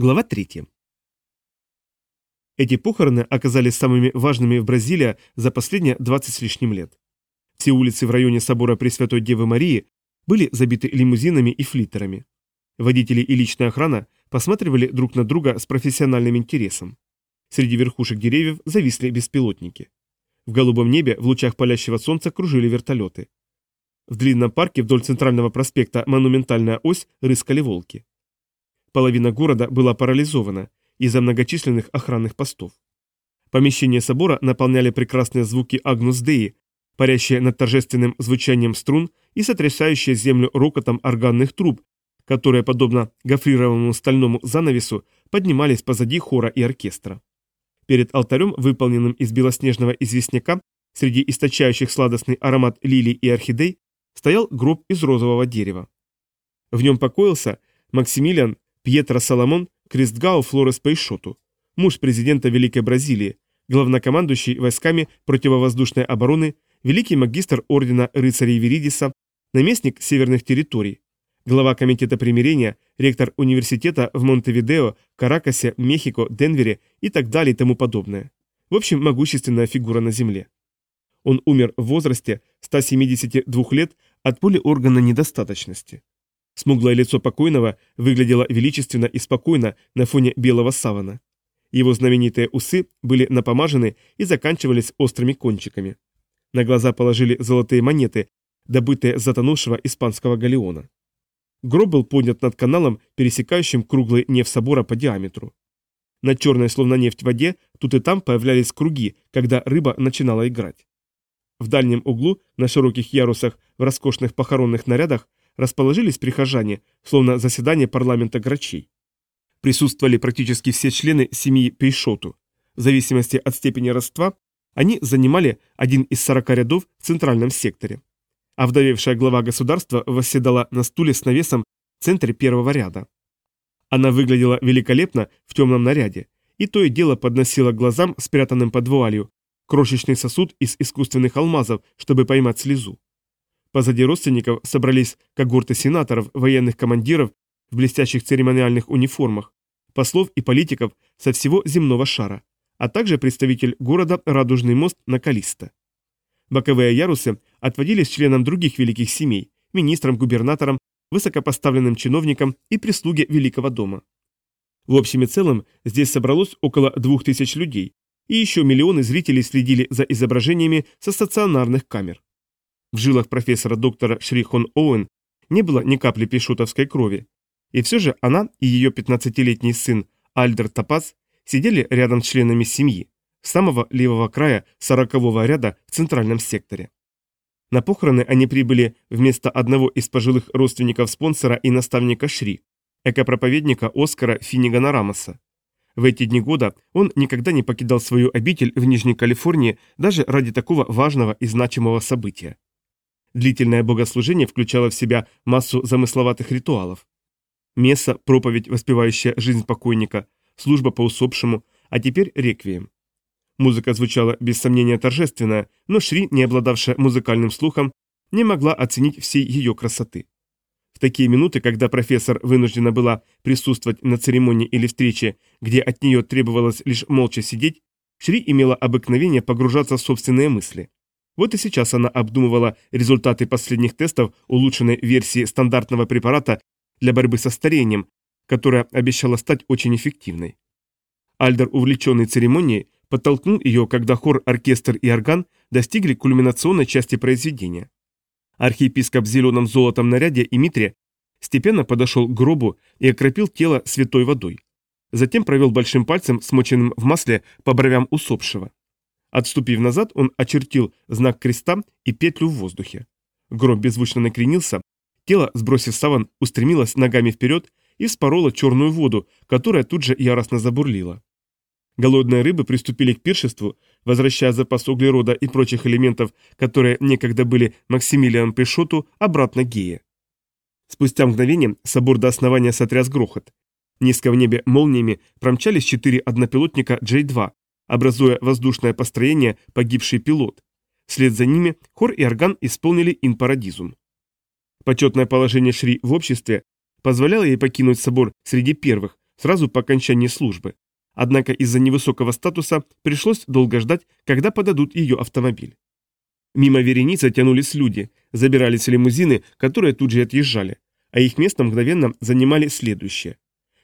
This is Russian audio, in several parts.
Глава 3. Эти похороны оказались самыми важными в Бразилии за последние 20 с лишним лет. Все улицы в районе собора Пресвятой Девы Марии были забиты лимузинами и флиттерами. Водители и личная охрана посматривали друг на друга с профессиональным интересом. Среди верхушек деревьев зависли беспилотники. В голубом небе в лучах палящего солнца кружили вертолеты. В длинном парке вдоль центрального проспекта «Монументальная ось» рыскали волки. Половина города была парализована из-за многочисленных охранных постов. Помещение собора наполняли прекрасные звуки Агнус Деи, парящие над торжественным звучанием струн и сотрясающие землю рокотом органных труб, которые, подобно гофрированному стальному занавесу, поднимались позади хора и оркестра. Перед алтарем, выполненным из белоснежного известняка, среди источающих сладостный аромат лилий и орхидей, стоял гроб из розового дерева. В нем покоился Максимилиан Пьетро Соломон Крестгау Флорес Пейшоту, муж президента Великой Бразилии, главнокомандующий войсками противовоздушной обороны, великий магистр ордена рыцарей Веридиса, наместник северных территорий, глава комитета примирения, ректор университета в Монтевидео, Каракасе, Мехико, Денвере и так далее и тому подобное. В общем, могущественная фигура на Земле. Он умер в возрасте 172 лет от полиоргана недостаточности. Смуглое лицо покойного выглядело величественно и спокойно на фоне белого савана. Его знаменитые усы были напомажены и заканчивались острыми кончиками. На глаза положили золотые монеты, добытые с затонувшего испанского галеона. Гроб был поднят над каналом, пересекающим круглый неф собора по диаметру. На черной, словно нефть, воде тут и там появлялись круги, когда рыба начинала играть. В дальнем углу, на широких ярусах, в роскошных похоронных нарядах, расположились прихожане, словно заседание парламента грачей. Присутствовали практически все члены семьи Пейшоту. В зависимости от степени родства, они занимали один из сорока рядов в центральном секторе. А вдовевшая глава государства восседала на стуле с навесом в центре первого ряда. Она выглядела великолепно в темном наряде, и то и дело подносила глазам, спрятанным под вуалью, крошечный сосуд из искусственных алмазов, чтобы поймать слезу. Позади родственников собрались когорты сенаторов, военных командиров в блестящих церемониальных униформах, послов и политиков со всего земного шара, а также представитель города Радужный мост на Калиста. Боковые ярусы отводились членам других великих семей, министрам, губернаторам, высокопоставленным чиновникам и прислуге Великого дома. В общем и целом здесь собралось около двух тысяч людей, и еще миллионы зрителей следили за изображениями со стационарных камер. В жилах профессора доктора Шрихон Оуэн не было ни капли пешутовской крови. И все же она и ее 15-летний сын Альдер Топаз сидели рядом с членами семьи, самого левого края 40-го ряда в центральном секторе. На похороны они прибыли вместо одного из пожилых родственников спонсора и наставника Шри, экопроповедника Оскара Финнигана Рамоса. В эти дни года он никогда не покидал свою обитель в Нижней Калифорнии даже ради такого важного и значимого события. Длительное богослужение включало в себя массу замысловатых ритуалов. Месса, проповедь, воспевающая жизнь покойника, служба по усопшему, а теперь реквием. Музыка звучала без сомнения торжественная, но Шри, не обладавшая музыкальным слухом, не могла оценить всей ее красоты. В такие минуты, когда профессор вынуждена была присутствовать на церемонии или встрече, где от нее требовалось лишь молча сидеть, Шри имела обыкновение погружаться в собственные мысли. Вот и сейчас она обдумывала результаты последних тестов улучшенной версии стандартного препарата для борьбы со старением, которая обещала стать очень эффективной. Альдер, увлеченный церемонией, подтолкнул ее, когда хор, оркестр и орган достигли кульминационной части произведения. Архиепископ в зеленом золотом наряде и митре степенно подошел к гробу и окропил тело святой водой. Затем провел большим пальцем, смоченным в масле, по бровям усопшего. Отступив назад, он очертил знак креста и петлю в воздухе. Гроб беззвучно накренился, тело, сбросив саван, устремилось ногами вперед и вспороло черную воду, которая тут же яростно забурлила. Голодные рыбы приступили к пиршеству, возвращая запас углерода и прочих элементов, которые некогда были Максимилианом Пешоту, обратно Гея. Спустя мгновение собор до основания сотряс грохот. Низко в небе молниями промчались четыре однопилотника J-2, образуя воздушное построение погибший пилот. Вслед за ними хор и орган исполнили инпарадизум. Почетное положение Шри в обществе позволяло ей покинуть собор среди первых, сразу по окончании службы. Однако из-за невысокого статуса пришлось долго ждать, когда подадут ее автомобиль. Мимо вереницы тянулись люди, забирались лимузины, которые тут же отъезжали, а их место мгновенно занимали следующие.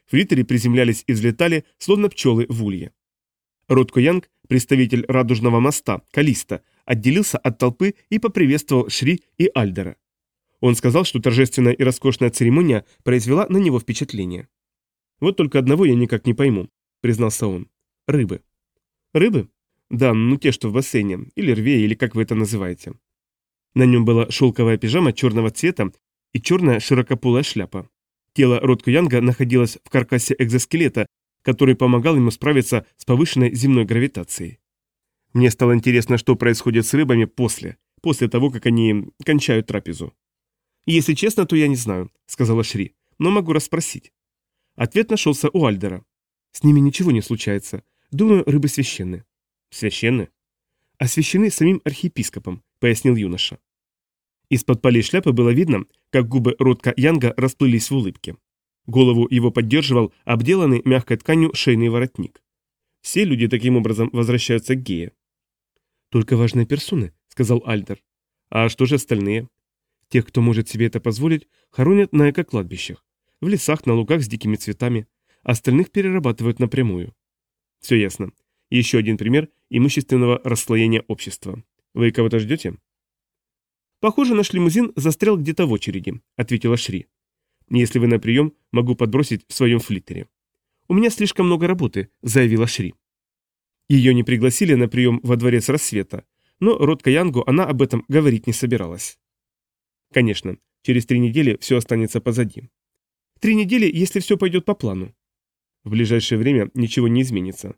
Флиттери приземлялись и взлетали, словно пчелы в улье. Ротко Янг, представитель Радужного моста, Калиста, отделился от толпы и поприветствовал Шри и Альдера. Он сказал, что торжественная и роскошная церемония произвела на него впечатление. «Вот только одного я никак не пойму», — признался он. «Рыбы». «Рыбы?» «Да, ну те, что в бассейне, или рве, или как вы это называете». На нем была шелковая пижама черного цвета и черная широкополая шляпа. Тело Ротко Янга находилось в каркасе экзоскелета, который помогал ему справиться с повышенной земной гравитацией. Мне стало интересно, что происходит с рыбами после, после того, как они кончают трапезу. «Если честно, то я не знаю», — сказала Шри, — «но могу расспросить». Ответ нашелся у Альдера. «С ними ничего не случается. Думаю, рыбы священны». «Священны?» «Освящены самим архиепископом», — пояснил юноша. Из-под полей шляпы было видно, как губы Ротка Янга расплылись в улыбке. Голову его поддерживал обделанный мягкой тканью шейный воротник. Все люди таким образом возвращаются к гее. «Только важные персоны», — сказал Альдер. «А что же остальные?» «Тех, кто может себе это позволить, хоронят на эко-кладбищах, в лесах, на лугах с дикими цветами, остальных перерабатывают напрямую». «Все ясно. Еще один пример имущественного расслоения общества. Вы кого-то ждете?» «Похоже, наш лимузин застрял где-то в очереди», — ответила Шри. «Если вы на прием, могу подбросить в своем флиттере». «У меня слишком много работы», — заявила Шри. Ее не пригласили на прием во дворец рассвета, но Род Каянгу она об этом говорить не собиралась. Конечно, через три недели все останется позади. Три недели, если все пойдет по плану. В ближайшее время ничего не изменится.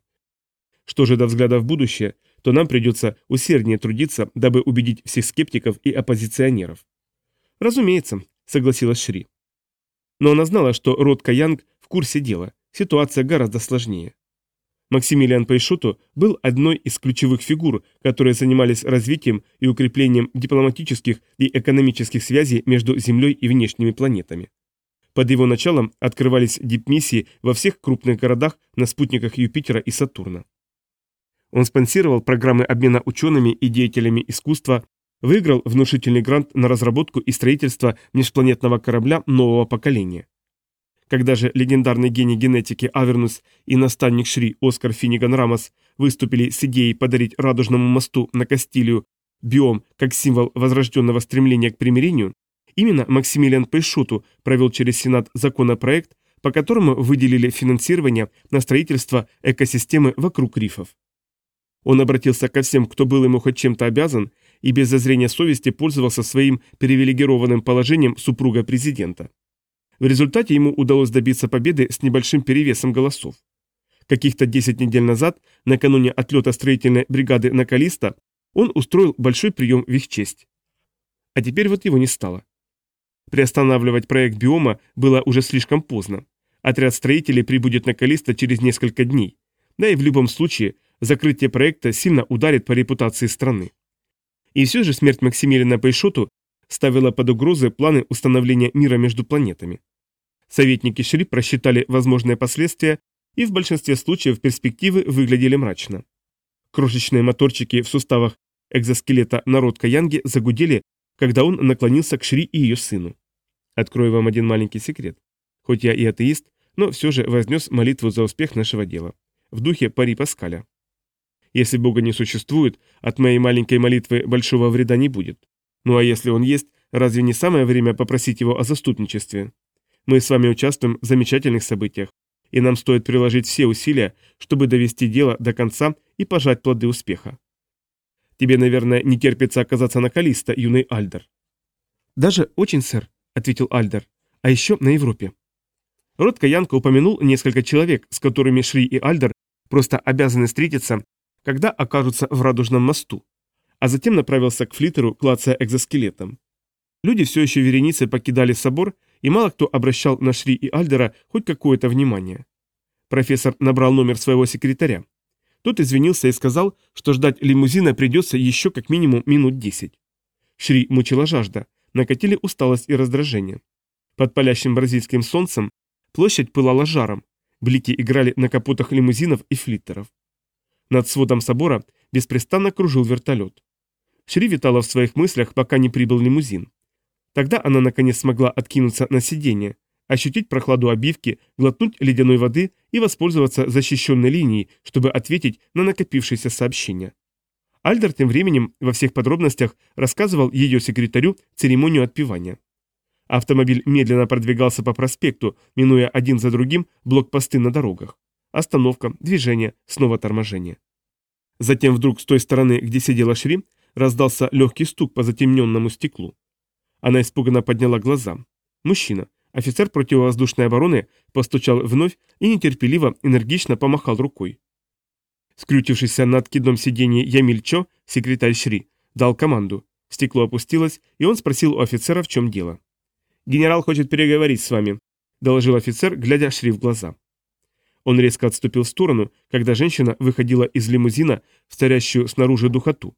Что же до взгляда в будущее, то нам придется усерднее трудиться, дабы убедить всех скептиков и оппозиционеров. Разумеется, согласилась Шри. Но она знала, что род Каянг в курсе дела, ситуация гораздо сложнее. Максимилиан Пейшоту был одной из ключевых фигур, которые занимались развитием и укреплением дипломатических и экономических связей между Землей и внешними планетами. Под его началом открывались дипмиссии во всех крупных городах на спутниках Юпитера и Сатурна. Он спонсировал программы обмена учеными и деятелями искусства, выиграл внушительный грант на разработку и строительство межпланетного корабля нового поколения. Когда же легендарный гений генетики Авернус и наставник Шри Оскар Финниган Рамос выступили с идеей подарить Радужному мосту на Кастилию биом как символ возрожденного стремления к примирению, именно Максимилиан Пейшуту провел через Сенат законопроект, по которому выделили финансирование на строительство экосистемы вокруг рифов. Он обратился ко всем, кто был ему хоть чем-то обязан, и без зазрения совести пользовался своим привилегированным положением супруга президента. В результате ему удалось добиться победы с небольшим перевесом голосов. Каких-то 10 недель назад, накануне отлета строительной бригады на Калиста, он устроил большой прием в их честь. А теперь вот его не стало. Приостанавливать проект биома было уже слишком поздно. Отряд строителей прибудет на Калиста через несколько дней. Да и в любом случае закрытие проекта сильно ударит по репутации страны. И все же смерть Максимилиана Пейшоту ставила под угрозу планы установления мира между планетами. Советники Шри просчитали возможные последствия и в большинстве случаев перспективы выглядели мрачно. Крошечные моторчики в суставах экзоскелета народка Янги загудели, когда он наклонился к Шри и ее сыну. Открою вам один маленький секрет. Хоть я и атеист, но все же вознес молитву за успех нашего дела. В духе Пари Паскаля. Если Бога не существует, от моей маленькой молитвы большого вреда не будет. Ну а если он есть, разве не самое время попросить его о заступничестве? Мы с вами участвуем в замечательных событиях, и нам стоит приложить все усилия, чтобы довести дело до конца и пожать плоды успеха. Тебе, наверное, не терпится оказаться на Калиста, юный Альдер. Даже очень, сэр, ответил Альдер. А еще на Европе. Род Каянка упомянул несколько человек, с которыми Шри и Альдер просто обязаны встретиться когда окажутся в Радужном мосту, а затем направился к флитеру, клацая экзоскелетом. Люди все еще вереницей покидали собор, и мало кто обращал на Шри и Альдера хоть какое-то внимание. Профессор набрал номер своего секретаря. Тот извинился и сказал, что ждать лимузина придется еще как минимум минут десять. Шри мучила жажда, накатили усталость и раздражение. Под палящим бразильским солнцем площадь пылала жаром, Блики играли на капотах лимузинов и флиттеров. Над сводом собора беспрестанно кружил вертолет. Шри витала в своих мыслях, пока не прибыл лимузин. Тогда она наконец смогла откинуться на сиденье, ощутить прохладу обивки, глотнуть ледяной воды и воспользоваться защищенной линией, чтобы ответить на накопившиеся сообщения. Альдер тем временем во всех подробностях рассказывал ее секретарю церемонию отпевания. Автомобиль медленно продвигался по проспекту, минуя один за другим блокпосты на дорогах. Остановка, движение, снова торможение. Затем вдруг с той стороны, где сидела Шри, раздался легкий стук по затемненному стеклу. Она испуганно подняла глаза. Мужчина, офицер противовоздушной обороны, постучал вновь и нетерпеливо, энергично помахал рукой. Скрютившийся над откидном сиденье Ямиль Чо, секретарь Шри, дал команду. Стекло опустилось, и он спросил у офицера, в чем дело. «Генерал хочет переговорить с вами», — доложил офицер, глядя Шри в глаза. Он резко отступил в сторону, когда женщина выходила из лимузина в царящую снаружи духоту.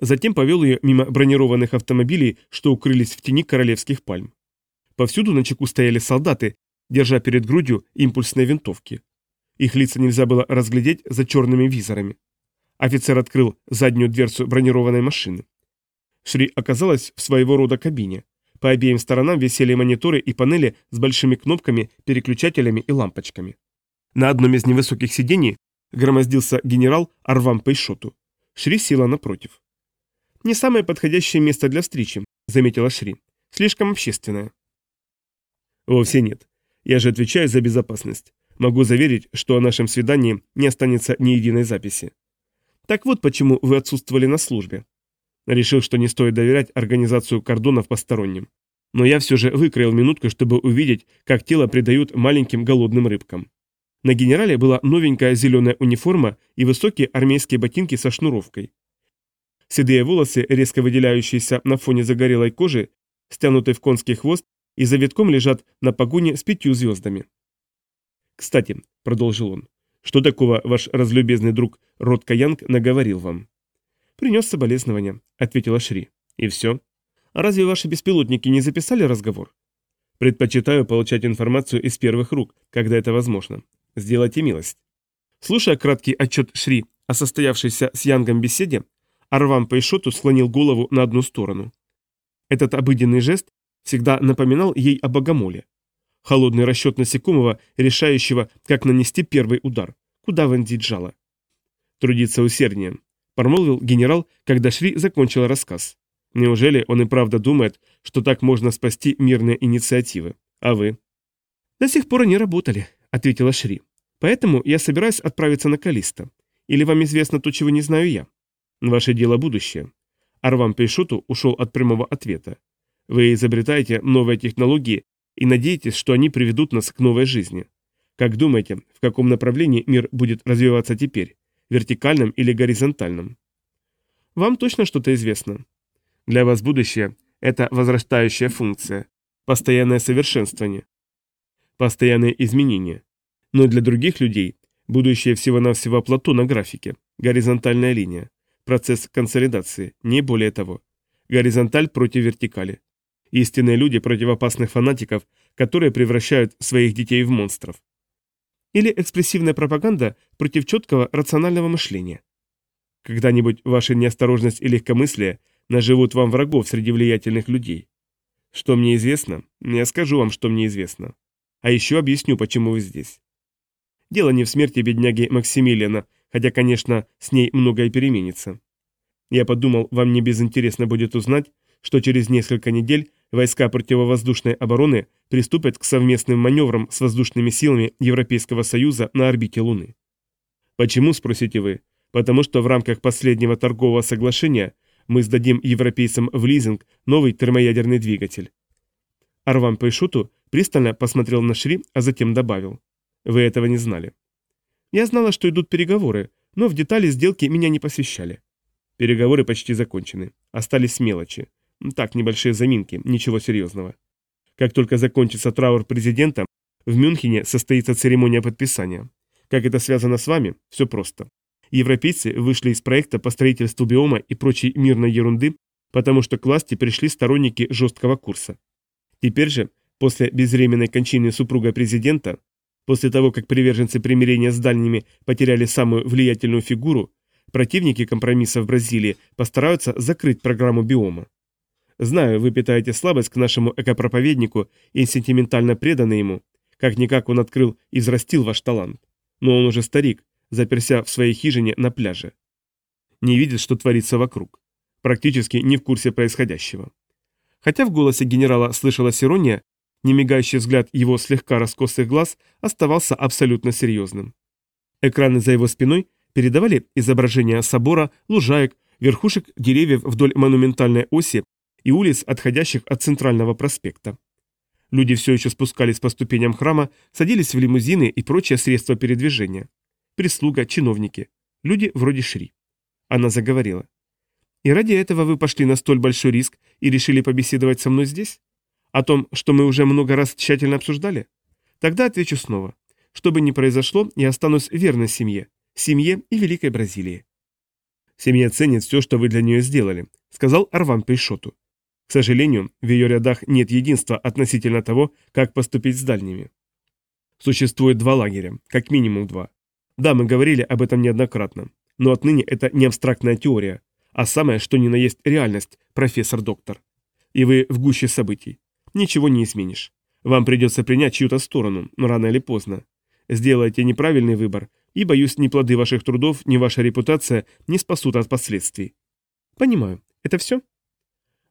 Затем повел ее мимо бронированных автомобилей, что укрылись в тени королевских пальм. Повсюду на чеку стояли солдаты, держа перед грудью импульсные винтовки. Их лица нельзя было разглядеть за черными визорами. Офицер открыл заднюю дверцу бронированной машины. Шри оказалась в своего рода кабине. По обеим сторонам висели мониторы и панели с большими кнопками, переключателями и лампочками. На одном из невысоких сидений громоздился генерал Арвам Пейшоту. Шри села напротив. «Не самое подходящее место для встречи», — заметила Шри. «Слишком общественное». «Вовсе нет. Я же отвечаю за безопасность. Могу заверить, что о нашем свидании не останется ни единой записи». «Так вот почему вы отсутствовали на службе», Решил, что не стоит доверять организацию кордонов посторонним. Но я все же выкроил минутку, чтобы увидеть, как тело придают маленьким голодным рыбкам. На генерале была новенькая зеленая униформа и высокие армейские ботинки со шнуровкой. Седые волосы, резко выделяющиеся на фоне загорелой кожи, стянутый в конский хвост и завитком лежат на погоне с пятью звездами. «Кстати», — продолжил он, — «что такого ваш разлюбезный друг Рот Каянг наговорил вам?» «Принес соболезнования», — ответила Шри. «И все. А разве ваши беспилотники не записали разговор?» «Предпочитаю получать информацию из первых рук, когда это возможно. Сделайте милость». Слушая краткий отчет Шри о состоявшейся с Янгом беседе, Арвам Пейшоту склонил голову на одну сторону. Этот обыденный жест всегда напоминал ей о богомоле. Холодный расчет насекомого, решающего, как нанести первый удар, куда вонзить жало. Трудиться усерднее, промолвил генерал, когда Шри закончил рассказ. Неужели он и правда думает, что так можно спасти мирные инициативы? А вы? До сих пор они работали, ответила Шри. Поэтому я собираюсь отправиться на Калиста. Или вам известно то, чего не знаю я? Ваше дело будущее. Арвам Пейшуту ушел от прямого ответа. Вы изобретаете новые технологии и надеетесь, что они приведут нас к новой жизни. Как думаете, в каком направлении мир будет развиваться теперь? вертикальном или горизонтальном. Вам точно что-то известно. Для вас будущее – это возрастающая функция, постоянное совершенствование, постоянные изменения. Но для других людей будущее всего-навсего плато на графике, горизонтальная линия, процесс консолидации, не более того. Горизонталь против вертикали. Истинные люди против опасных фанатиков, которые превращают своих детей в монстров или экспрессивная пропаганда против четкого рационального мышления. Когда-нибудь ваша неосторожность и легкомыслие наживут вам врагов среди влиятельных людей. Что мне известно, я скажу вам, что мне известно. А еще объясню, почему вы здесь. Дело не в смерти бедняги Максимилиана, хотя, конечно, с ней многое переменится. Я подумал, вам не безинтересно будет узнать, что через несколько недель войска противовоздушной обороны приступят к совместным маневрам с воздушными силами Европейского Союза на орбите Луны. Почему, спросите вы? Потому что в рамках последнего торгового соглашения мы сдадим европейцам в лизинг новый термоядерный двигатель. Арван Пейшуту пристально посмотрел на Шри, а затем добавил. Вы этого не знали. Я знала, что идут переговоры, но в детали сделки меня не посвящали. Переговоры почти закончены. Остались мелочи. Так, небольшие заминки, ничего серьезного. Как только закончится траур президента, в Мюнхене состоится церемония подписания. Как это связано с вами? Все просто. Европейцы вышли из проекта по строительству биома и прочей мирной ерунды, потому что к власти пришли сторонники жесткого курса. Теперь же, после безвременной кончины супруга президента, После того, как приверженцы примирения с дальними потеряли самую влиятельную фигуру, противники компромисса в Бразилии постараются закрыть программу биома. Знаю, вы питаете слабость к нашему экопроповеднику и сентиментально преданы ему. Как-никак он открыл и взрастил ваш талант. Но он уже старик, заперся в своей хижине на пляже. Не видит, что творится вокруг. Практически не в курсе происходящего. Хотя в голосе генерала слышалась ирония, немигающий взгляд его слегка раскосых глаз оставался абсолютно серьезным. Экраны за его спиной передавали изображения собора, лужаек, верхушек деревьев вдоль монументальной оси и улиц, отходящих от центрального проспекта. Люди все еще спускались по ступеням храма, садились в лимузины и прочие средства передвижения. Прислуга, чиновники. Люди вроде Шри. Она заговорила. «И ради этого вы пошли на столь большой риск и решили побеседовать со мной здесь? О том, что мы уже много раз тщательно обсуждали? Тогда отвечу снова. Что бы ни произошло, я останусь верной семье. Семье и Великой Бразилии». «Семья ценит все, что вы для нее сделали», — сказал Арван Пейшоту. «К сожалению, в ее рядах нет единства относительно того, как поступить с дальними. Существует два лагеря, как минимум два. Да, мы говорили об этом неоднократно. Но отныне это не абстрактная теория, а самое, что ни на есть реальность, профессор-доктор. И вы в гуще событий. Ничего не изменишь. Вам придется принять чью-то сторону, но рано или поздно. Сделайте неправильный выбор, и, боюсь, ни плоды ваших трудов, ни ваша репутация не спасут от последствий. Понимаю. Это все?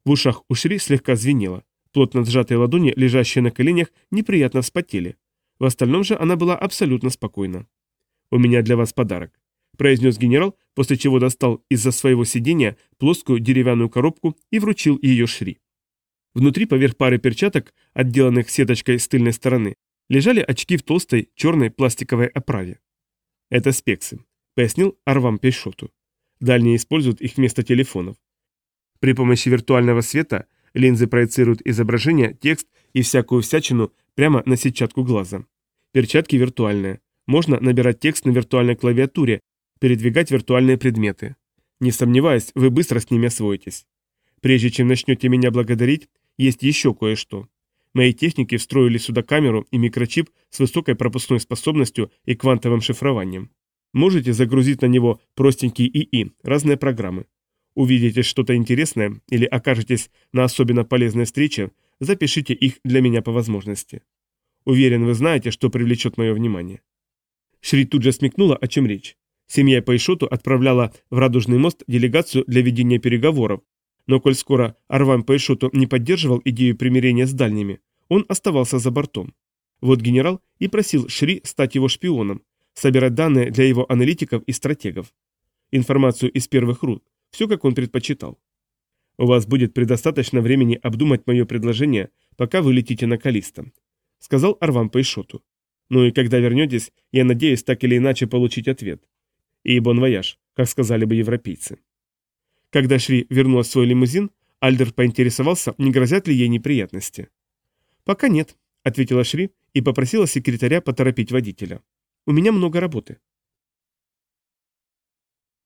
В ушах у Шри слегка звенело. Плотно сжатые ладони, лежащие на коленях, неприятно вспотели. В остальном же она была абсолютно спокойна. «У меня для вас подарок произнес генерал, после чего достал из-за своего сидения плоскую деревянную коробку и вручил ее Шри. Внутри, поверх пары перчаток, отделанных сеточкой с тыльной стороны, лежали очки в толстой черной пластиковой оправе. «Это спексы», — пояснил Арвам Пейшоту. Дальние используют их вместо телефонов. При помощи виртуального света линзы проецируют изображение, текст и всякую всячину прямо на сетчатку глаза. Перчатки виртуальные. Можно набирать текст на виртуальной клавиатуре, передвигать виртуальные предметы. Не сомневаюсь, вы быстро с ними освоитесь. Прежде чем начнете меня благодарить, есть еще кое-что. Мои техники встроили сюда камеру и микрочип с высокой пропускной способностью и квантовым шифрованием. Можете загрузить на него простенький ИИ, разные программы. Увидите что-то интересное или окажетесь на особенно полезной встрече, запишите их для меня по возможности. Уверен, вы знаете, что привлечет мое внимание. Шри тут же смекнула, о чем речь. Семья Пайшоту отправляла в Радужный мост делегацию для ведения переговоров, но коль скоро Арван Пайшоту не поддерживал идею примирения с дальними, он оставался за бортом. Вот генерал и просил Шри стать его шпионом, собирать данные для его аналитиков и стратегов. Информацию из первых рук, все как он предпочитал. У вас будет предостаточно времени обдумать мое предложение, пока вы летите на Калиста, сказал Арван Пайшоту. Ну и когда вернетесь, я надеюсь так или иначе получить ответ и бон-вояж, как сказали бы европейцы. Когда Шри вернулась в свой лимузин, Альдер поинтересовался, не грозят ли ей неприятности. «Пока нет», — ответила Шри и попросила секретаря поторопить водителя. «У меня много работы».